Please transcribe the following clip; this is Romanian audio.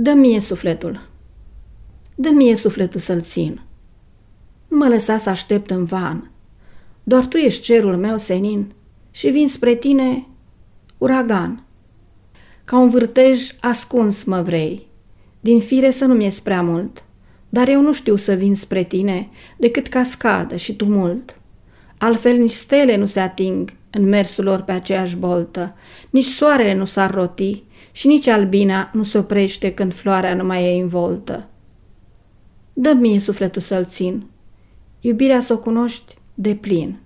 Dă mie sufletul. Dă mie sufletul să-l țin. Nu mă lăsa să aștept în van. Doar tu ești cerul meu senin și vin spre tine uragan. Ca un vârtej ascuns mă vrei, din fire să nu mi-e prea mult, dar eu nu știu să vin spre tine decât cascadă și tumult. Altfel nici stele nu se ating în mersul lor pe aceeași boltă, nici soarele nu s-ar roti și nici albina nu se oprește când floarea nu mai e învoltă. Dă mie sufletul să-l țin, iubirea să o cunoști de plin.